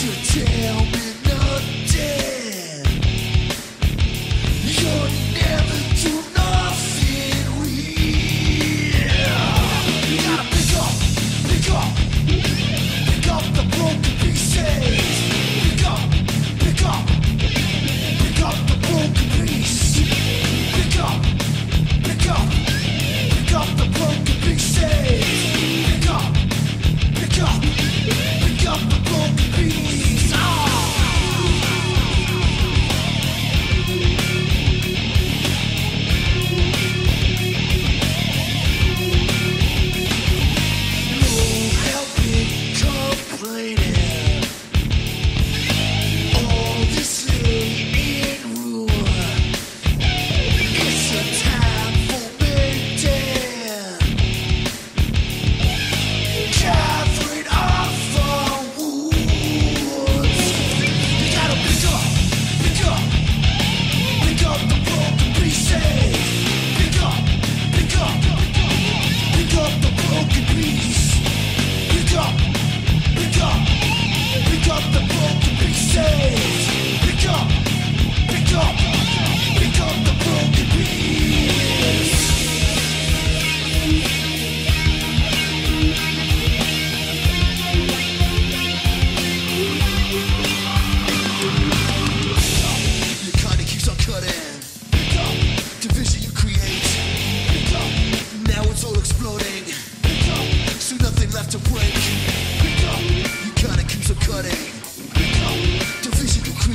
you tell me